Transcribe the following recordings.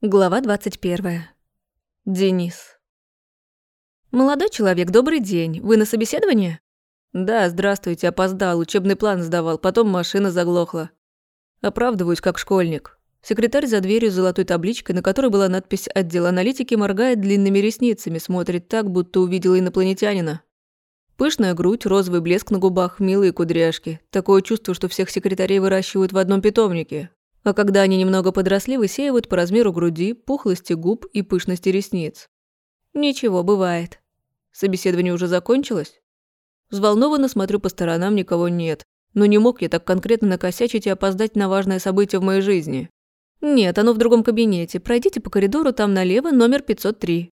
Глава 21. Денис. «Молодой человек, добрый день. Вы на собеседование?» «Да, здравствуйте, опоздал, учебный план сдавал, потом машина заглохла». Оправдываюсь, как школьник. Секретарь за дверью с золотой табличкой, на которой была надпись «Отдел аналитики», моргает длинными ресницами, смотрит так, будто увидела инопланетянина. Пышная грудь, розовый блеск на губах, милые кудряшки. Такое чувство, что всех секретарей выращивают в одном питомнике. А когда они немного подросли, высеивают по размеру груди, пухлости губ и пышности ресниц. Ничего, бывает. Собеседование уже закончилось? Взволнованно смотрю по сторонам, никого нет. Но не мог я так конкретно накосячить и опоздать на важное событие в моей жизни. Нет, оно в другом кабинете. Пройдите по коридору, там налево, номер 503.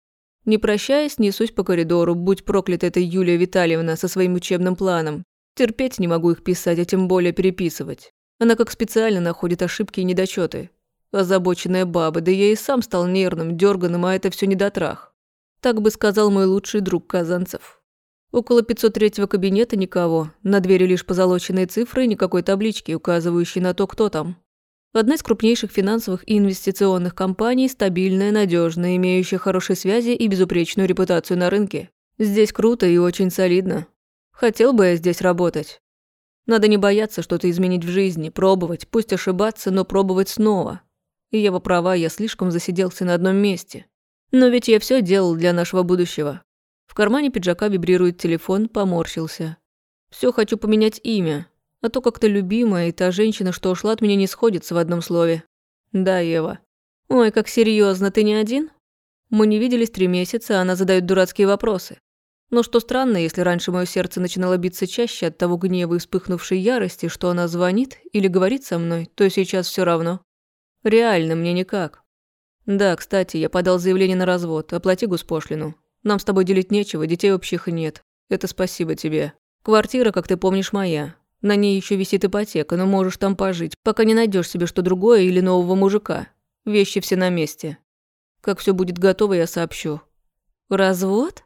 Не прощаясь, несусь по коридору, будь проклята эта Юлия Витальевна со своим учебным планом. Терпеть не могу их писать, а тем более переписывать. Она как специально находит ошибки и недочеты. Озабоченная баба, да я и сам стал нервным, дерганым, а это все недотрах. Так бы сказал мой лучший друг Казанцев. Около 503-го кабинета никого, на двери лишь позолоченные цифры и никакой таблички, указывающей на то, кто там. Одна из крупнейших финансовых и инвестиционных компаний, стабильная, надежная, имеющая хорошие связи и безупречную репутацию на рынке. Здесь круто и очень солидно. Хотел бы я здесь работать. Надо не бояться что-то изменить в жизни, пробовать, пусть ошибаться, но пробовать снова. И Ева права, я слишком засиделся на одном месте. Но ведь я все делал для нашего будущего. В кармане пиджака вибрирует телефон, поморщился. Все хочу поменять имя, а то как-то любимая и та женщина, что ушла от меня, не сходится в одном слове. Да, Ева. Ой, как серьезно, ты не один? Мы не виделись три месяца, а она задает дурацкие вопросы. Но что странно, если раньше мое сердце начинало биться чаще от того гнева и вспыхнувшей ярости, что она звонит или говорит со мной, то сейчас все равно. Реально, мне никак. Да, кстати, я подал заявление на развод, оплати госпошлину. Нам с тобой делить нечего, детей общих нет. Это спасибо тебе. Квартира, как ты помнишь, моя. На ней еще висит ипотека, но можешь там пожить, пока не найдешь себе что другое или нового мужика. Вещи все на месте. Как все будет готово, я сообщу. Развод?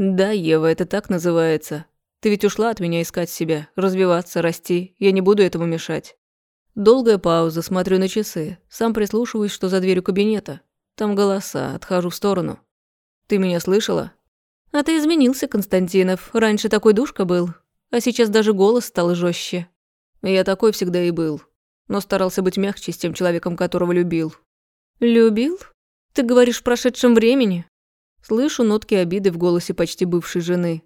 «Да, Ева, это так называется. Ты ведь ушла от меня искать себя, развиваться, расти. Я не буду этому мешать». Долгая пауза, смотрю на часы. Сам прислушиваюсь, что за дверью кабинета. Там голоса, отхожу в сторону. «Ты меня слышала?» «А ты изменился, Константинов. Раньше такой душка был, а сейчас даже голос стал жестче. Я такой всегда и был, но старался быть мягче с тем человеком, которого любил. Любил? Ты говоришь в прошедшем времени? Слышу нотки обиды в голосе почти бывшей жены.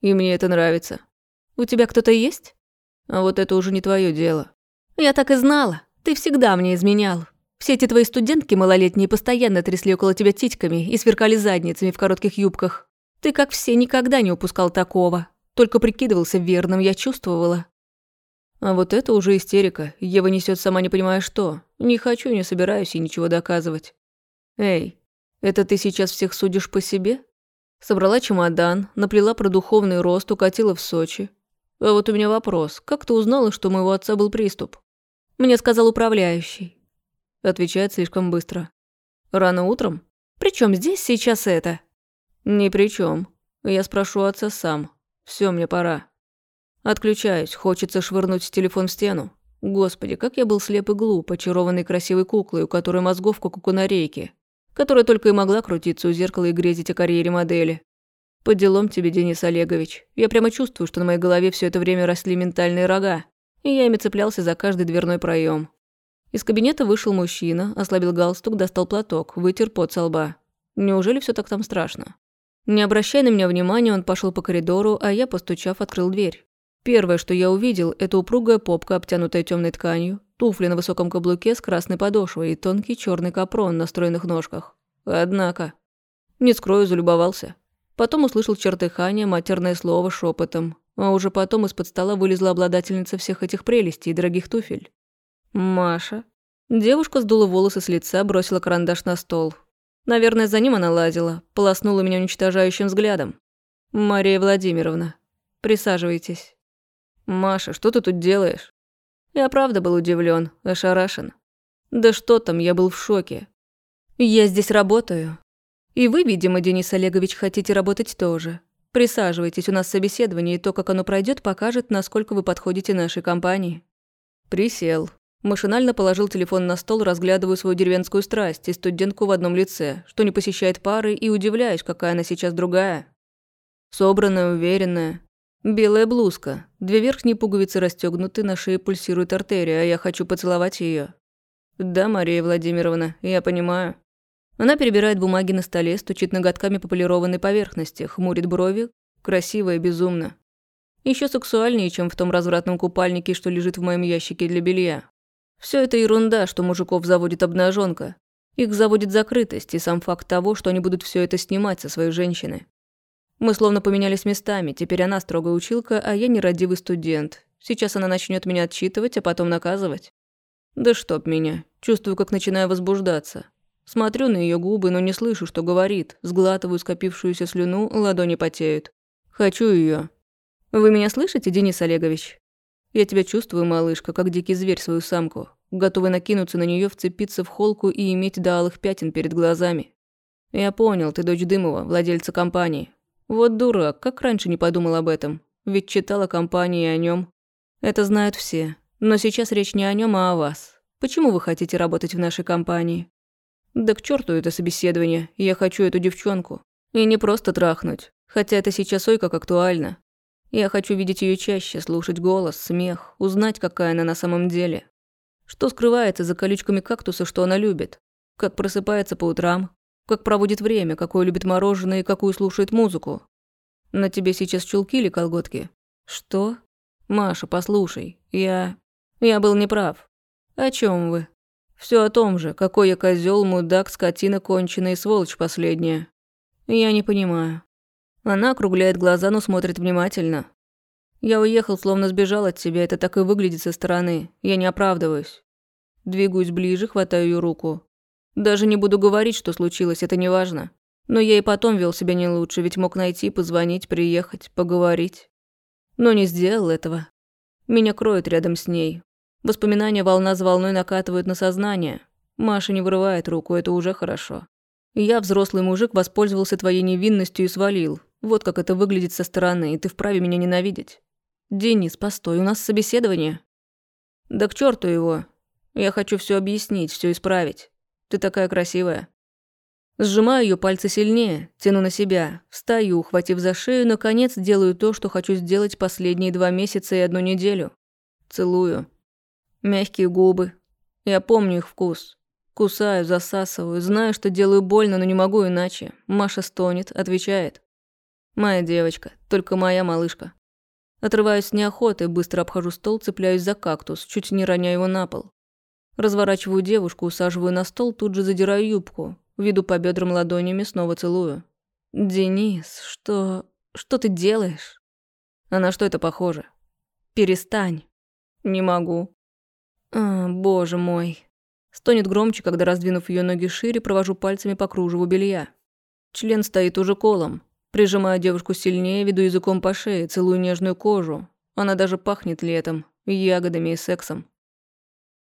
И мне это нравится. У тебя кто-то есть? А вот это уже не твое дело. Я так и знала. Ты всегда мне изменял. Все эти твои студентки малолетние постоянно трясли около тебя титьками и сверкали задницами в коротких юбках. Ты, как все, никогда не упускал такого. Только прикидывался верным, я чувствовала. А вот это уже истерика. Ева несет сама не понимая что. Не хочу, не собираюсь и ничего доказывать. Эй, это ты сейчас всех судишь по себе? Собрала чемодан, наплела про духовный рост, укатила в Сочи. А вот у меня вопрос. Как ты узнала, что у моего отца был приступ? Мне сказал управляющий. Отвечает слишком быстро. Рано утром? Причем здесь сейчас это? Ни при чем. Я спрошу отца сам. Все, мне пора. Отключаюсь, хочется швырнуть телефон в стену. Господи, как я был слеп и глуп, очарованный красивой куклой, у которой мозгов как у канарейки которая только и могла крутиться у зеркала и грезить о карьере модели. По делам тебе, Денис Олегович. Я прямо чувствую, что на моей голове все это время росли ментальные рога, и я ими цеплялся за каждый дверной проем. Из кабинета вышел мужчина, ослабил галстук, достал платок, вытер пот со лба. Неужели все так там страшно? Не обращая на меня внимания, он пошел по коридору, а я, постучав, открыл дверь. Первое, что я увидел, это упругая попка, обтянутая темной тканью, туфли на высоком каблуке с красной подошвой и тонкий черный капрон на стройных ножках. Однако... Не скрою, залюбовался. Потом услышал чертыхание, матерное слово шепотом, а уже потом из-под стола вылезла обладательница всех этих прелестей и дорогих туфель. Маша. Девушка сдула волосы с лица, бросила карандаш на стол. Наверное, за ним она лазила, полоснула меня уничтожающим взглядом. «Мария Владимировна, присаживайтесь». «Маша, что ты тут делаешь?» Я правда был удивлен, ошарашен. Да что там, я был в шоке. Я здесь работаю. И вы, видимо, Денис Олегович, хотите работать тоже. Присаживайтесь, у нас собеседование, и то, как оно пройдет, покажет, насколько вы подходите нашей компании. Присел. Машинально положил телефон на стол, разглядываю свою деревенскую страсть и студентку в одном лице, что не посещает пары, и удивляюсь, какая она сейчас другая. Собранная, уверенная. Белая блузка. Две верхние пуговицы расстегнуты, на шее пульсирует артерия, а я хочу поцеловать ее. Да, Мария Владимировна, я понимаю. Она перебирает бумаги на столе, стучит ноготками по полированной поверхности, хмурит брови. Красиво и безумно. Еще сексуальнее, чем в том развратном купальнике, что лежит в моем ящике для белья. Все это ерунда, что мужиков заводит обнаженка. Их заводит закрытость и сам факт того, что они будут все это снимать со своей женщины. Мы словно поменялись местами, теперь она строгая училка, а я нерадивый студент. Сейчас она начнет меня отчитывать, а потом наказывать. Да чтоб меня. Чувствую, как начинаю возбуждаться. Смотрю на ее губы, но не слышу, что говорит. Сглатываю скопившуюся слюну, ладони потеют. Хочу ее. Вы меня слышите, Денис Олегович? Я тебя чувствую, малышка, как дикий зверь свою самку, готовый накинуться на нее, вцепиться в холку и иметь до алых пятен перед глазами. Я понял, ты дочь Дымова, владельца компании. Вот дурак, как раньше не подумал об этом. Ведь читал о компании и о нем. Это знают все. Но сейчас речь не о нем, а о вас. Почему вы хотите работать в нашей компании? Да к черту это собеседование. Я хочу эту девчонку. И не просто трахнуть. Хотя это сейчас ой как актуально. Я хочу видеть ее чаще, слушать голос, смех, узнать, какая она на самом деле. Что скрывается за колючками кактуса, что она любит. Как просыпается по утрам, как проводит время, какое любит мороженое и какую слушает музыку. На тебе сейчас чулки или колготки? Что? Маша, послушай, я... Я был неправ. О чем вы? Все о том же, какой я козел, мудак, скотина конченая и сволочь последняя. Я не понимаю. Она округляет глаза, но смотрит внимательно. Я уехал, словно сбежал от тебя, это так и выглядит со стороны. Я не оправдываюсь. Двигаюсь ближе, хватаю ее руку. Даже не буду говорить, что случилось, это не важно. Но я и потом вел себя не лучше, ведь мог найти, позвонить, приехать, поговорить. Но не сделал этого. Меня кроет рядом с ней. Воспоминания волна за волной накатывают на сознание. Маша не вырывает руку, это уже хорошо. Я, взрослый мужик, воспользовался твоей невинностью и свалил. Вот как это выглядит со стороны, и ты вправе меня ненавидеть. Денис, постой, у нас собеседование. Да к черту его. Я хочу все объяснить, все исправить. Ты такая красивая. Сжимаю ее пальцы сильнее, тяну на себя, встаю, ухватив за шею, наконец делаю то, что хочу сделать последние два месяца и одну неделю. Целую. Мягкие губы. Я помню их вкус. Кусаю, засасываю, знаю, что делаю больно, но не могу иначе. Маша стонет, отвечает. Моя девочка, только моя малышка. Отрываюсь с неохотой, быстро обхожу стол, цепляюсь за кактус, чуть не роняю его на пол. Разворачиваю девушку, усаживаю на стол, тут же задираю юбку. Веду по бедрам ладонями, снова целую. «Денис, что... что ты делаешь?» «А на что это похоже?» «Перестань». «Не могу». А, «Боже мой». Стонет громче, когда, раздвинув ее ноги шире, провожу пальцами по кружеву белья. Член стоит уже колом, Прижимаю девушку сильнее, веду языком по шее, целую нежную кожу. Она даже пахнет летом, ягодами и сексом.